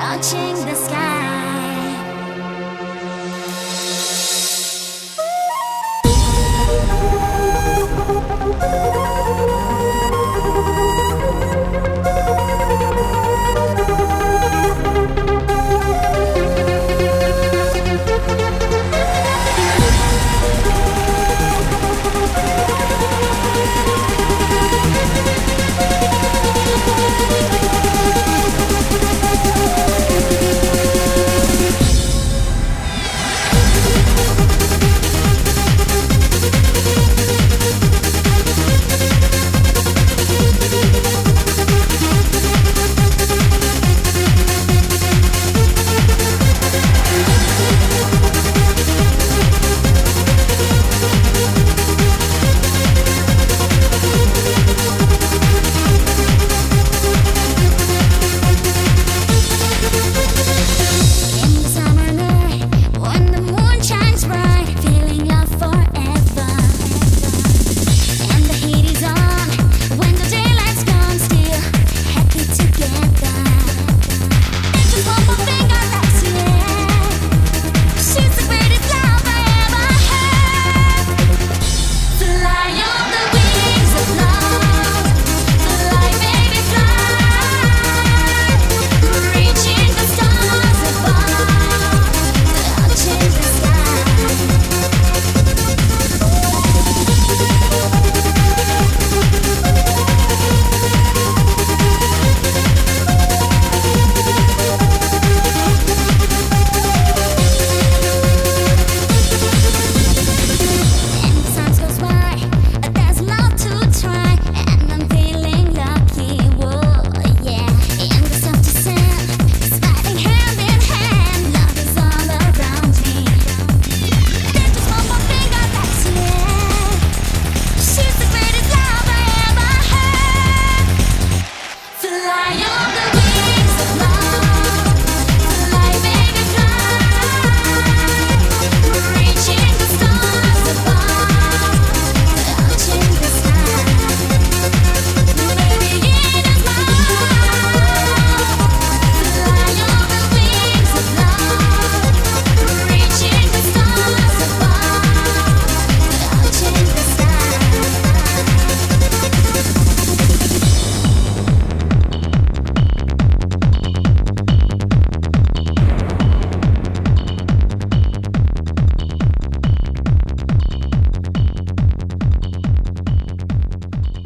touching the sky.